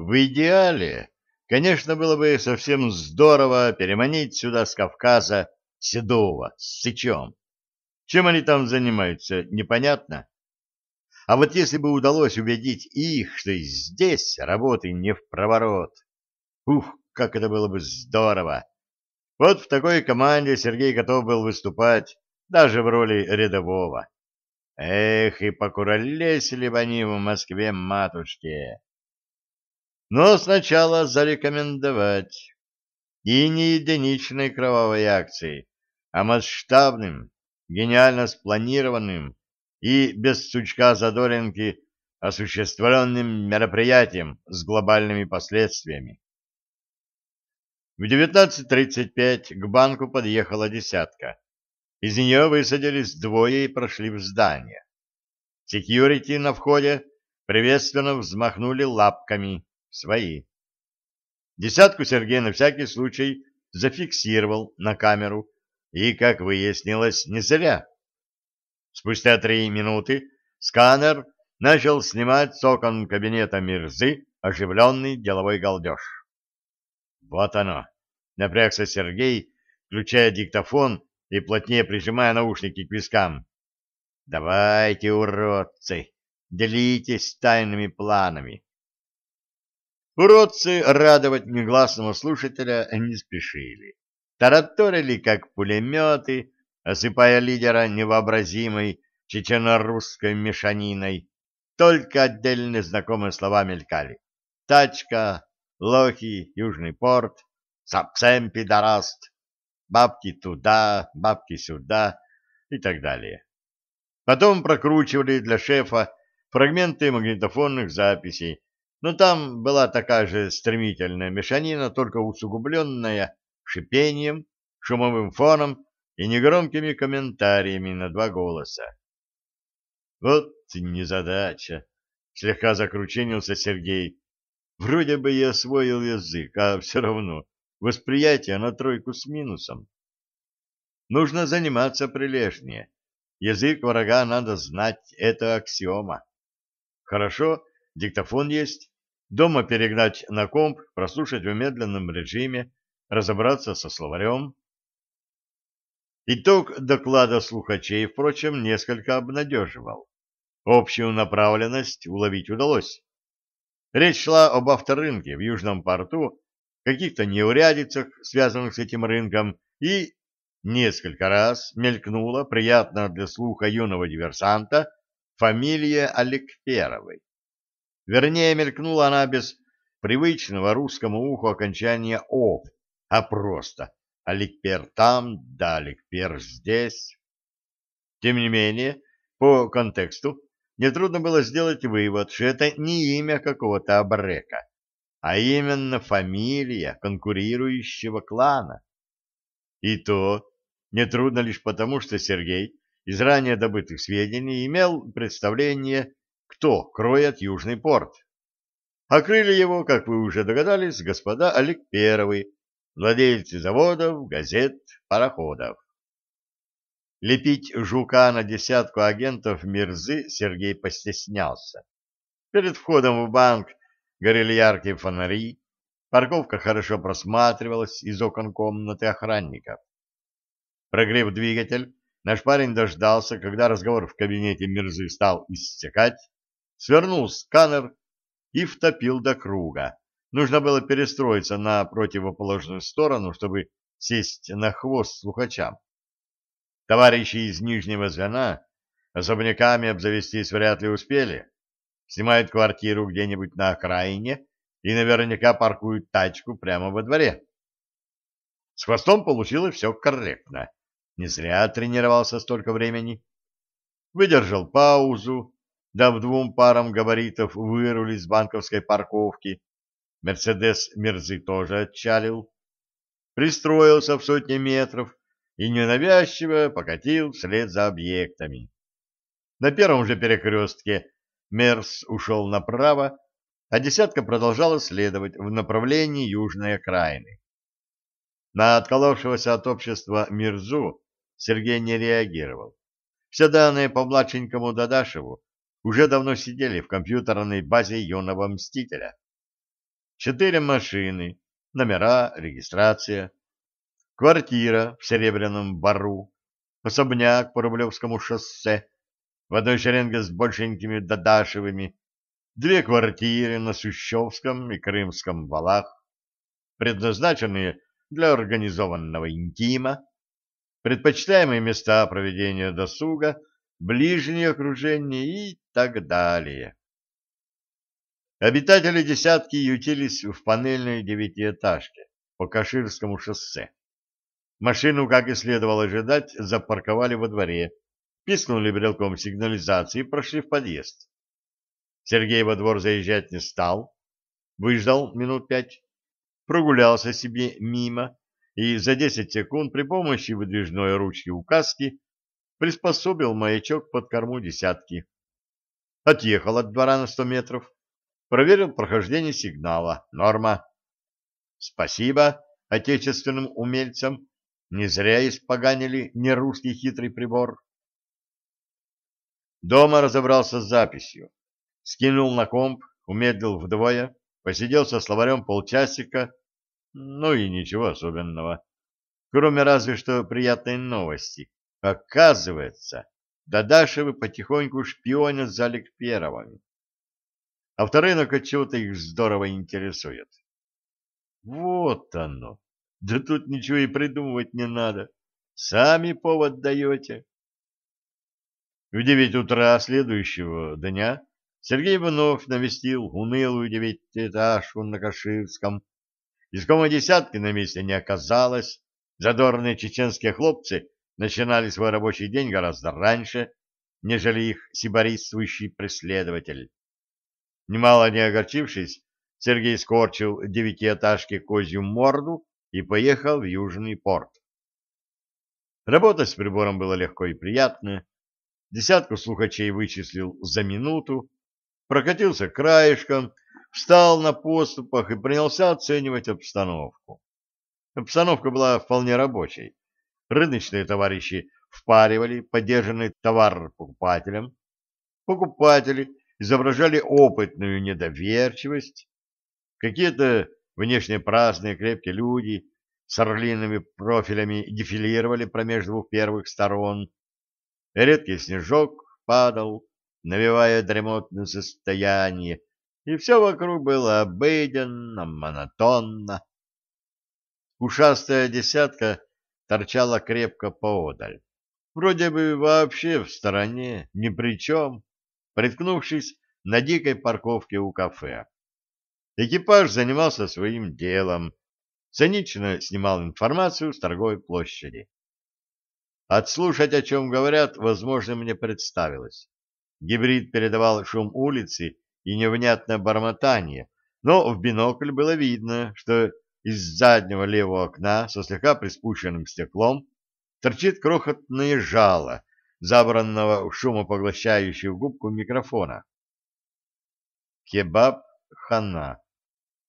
В идеале, конечно, было бы совсем здорово переманить сюда с Кавказа Седова с Сычом. Чем они там занимаются, непонятно. А вот если бы удалось убедить их, что и здесь работы не в проворот, ух, как это было бы здорово! Вот в такой команде Сергей готов был выступать даже в роли рядового. Эх, и покуролесили бы они в Москве матушке. Но сначала зарекомендовать. И не единичной кровавой акцией, а масштабным, гениально спланированным и без сучка задоринки осуществленным мероприятием с глобальными последствиями. В 19.35 к банку подъехала десятка. Из нее высадились двое и прошли в здание. Секьюрити на входе приветственно взмахнули лапками свои. Десятку Сергей на всякий случай зафиксировал на камеру, и, как выяснилось, не зря. Спустя три минуты сканер начал снимать с окон кабинета Мирзы оживленный деловой галдеж. Вот оно. Напрягся Сергей, включая диктофон и плотнее прижимая наушники к вискам. Давайте, уродцы, делитесь тайными планами. Уродцы радовать негласного слушателя не спешили. Тараторили, как пулеметы, осыпая лидера невообразимой чечено-русской мешаниной. Только отдельные знакомые слова мелькали. Тачка, лохи, южный порт, сапсем пидораст, бабки туда, бабки сюда и так далее. Потом прокручивали для шефа фрагменты магнитофонных записей, но там была такая же стремительная мешанина, только усугубленная шипением, шумовым фоном и негромкими комментариями на два голоса. Вот незадача, слегка закрученился Сергей. Вроде бы я освоил язык, а все равно восприятие на тройку с минусом. Нужно заниматься прилежнее. Язык врага надо знать, это аксиома. Хорошо, диктофон есть. Дома перегнать на комп, прослушать в медленном режиме, разобраться со словарем. Итог доклада слухачей, впрочем, несколько обнадеживал. Общую направленность уловить удалось. Речь шла об авторынке в Южном порту, каких-то неурядицах, связанных с этим рынком, и несколько раз мелькнула приятно для слуха юного диверсанта фамилия Алекперовой. Вернее, мелькнула она без привычного русскому уху окончания «ов», а просто Аликпер там, да Аликпер здесь. Тем не менее, по контексту нетрудно было сделать вывод, что это не имя какого-то абрека, а именно фамилия конкурирующего клана. И то нетрудно лишь потому, что Сергей из ранее добытых сведений имел представление, кто кроет Южный порт. Окрыли его, как вы уже догадались, господа Олег Первый, владельцы заводов, газет, пароходов. Лепить жука на десятку агентов Мирзы Сергей постеснялся. Перед входом в банк горели яркие фонари, парковка хорошо просматривалась из окон комнаты охранников. Прогрев двигатель, наш парень дождался, когда разговор в кабинете Мирзы стал иссякать, свернул сканер и втопил до круга, Нужно было перестроиться на противоположную сторону, чтобы сесть на хвост слухачам. Товарищи из нижнего звена особняками обзавестись вряд ли успели. Снимают квартиру где-нибудь на окраине и наверняка паркуют тачку прямо во дворе. С хвостом получилось все корректно. Не зря тренировался столько времени. Выдержал паузу, дав двум парам габаритов вырулить с банковской парковки, Мерседес Мерзы тоже отчалил, пристроился в сотни метров и ненавязчиво покатил вслед за объектами. На первом же перекрестке Мерс ушел направо, а десятка продолжала следовать в направлении южной окраины. На отколовшегося от общества Мирзу Сергей не реагировал. Все данные по младшенькому Дадашеву уже давно сидели в компьютерной базе юного мстителя. четыре машины, номера, регистрация, квартира в Серебряном Бару, особняк по Рублевскому шоссе, в одной шеренге с большенькими Дадашевыми, две квартиры на Сущевском и Крымском валах, предназначенные для организованного интима, предпочитаемые места проведения досуга, ближнее окружение и так далее. Обитатели десятки ютились в панельной девятиэтажке по Каширскому шоссе. Машину, как и следовало ожидать, запарковали во дворе, пискнули брелком сигнализации и прошли в подъезд. Сергей во двор заезжать не стал, выждал минут пять, прогулялся себе мимо и за десять секунд при помощи выдвижной ручки указки приспособил маячок под корму десятки. Отъехал от двора на сто метров, проверил прохождение сигнала. Норма. Спасибо отечественным умельцам не зря испоганили нерусский хитрый прибор. Дома разобрался с записью. Скинул на комп, умедлил вдвое, посидел со словарем полчасика, ну и ничего особенного. Кроме разве что приятной новости. Оказывается, Дадашевы потихоньку шпионят за Аликперовыми. А вторынок от чего-то их здорово интересует. Вот оно. Да тут ничего и придумывать не надо. Сами повод даете. В девять утра следующего дня Сергей вновь навестил унылую девятиэтажку на Каширском. Искомой десятки на месте не оказалось. Задорные чеченские хлопцы начинали свой рабочий день гораздо раньше, нежели их сибористствующий преследователь. Немало не огорчившись, Сергей скорчил девятиэтажке козью морду и поехал в Южный порт. Работать с прибором было легко и приятно. Десятку слухачей вычислил за минуту, прокатился краешком, встал на поступах и принялся оценивать обстановку. Обстановка была вполне рабочей. Рыночные товарищи впаривали подержанный товар покупателям. Покупатели изображали опытную недоверчивость. Какие-то Внешне праздные крепкие люди с орлиными профилями дефилировали промеж двух первых сторон. Редкий снежок падал, навевая дремотное состояние, и все вокруг было обыденно, монотонно. Ушастая десятка торчала крепко поодаль. Вроде бы вообще в стороне, ни при чем, приткнувшись на дикой парковке у кафе. Экипаж занимался своим делом, цинично снимал информацию с торговой площади. Отслушать, о чем говорят, возможно, мне представилось. Гибрид передавал шум улицы и невнятное бормотание, но в бинокль было видно, что из заднего левого окна со слегка приспущенным стеклом торчит крохотное жало, забранного в шумопоглощающую губку микрофона. Кебаб хана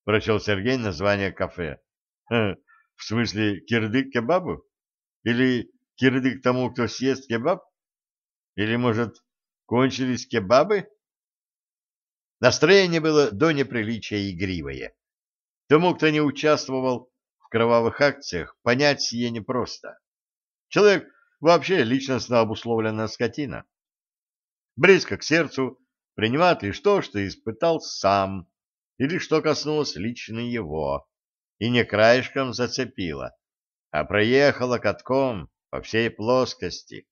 прочел Сергей название кафе. В смысле, кирдык кебабу? Или кирдык тому, кто съест кебаб? Или, может, кончились кебабы? Настроение было до неприличия игривое. Тому, кто не участвовал в кровавых акциях, понять сие непросто. Человек вообще личностно обусловленная скотина. Близко к сердцу принимает лишь то, что испытал сам, или что коснулось лично его, и не краешком зацепило, а проехало катком по всей плоскости.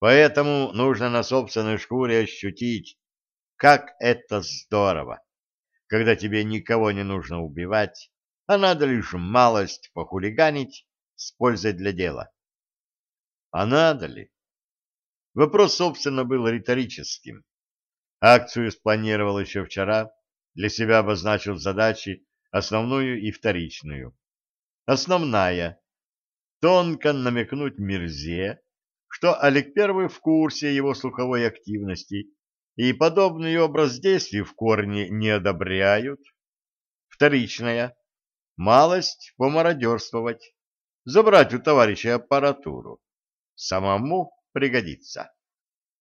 Поэтому нужно на собственной шкуре ощутить, как это здорово, когда тебе никого не нужно убивать, а надо лишь малость похулиганить с пользой для дела. А надо ли? Вопрос, собственно, был риторическим. Акцию спланировал еще вчера, для себя обозначил задачи основную и вторичную. Основная — тонко намекнуть Мирзе, что Олег Первый в курсе его слуховой активности и подобный образ действий в корне не одобряют. Вторичная — малость помародерствовать, забрать у товарища аппаратуру. Самому пригодится.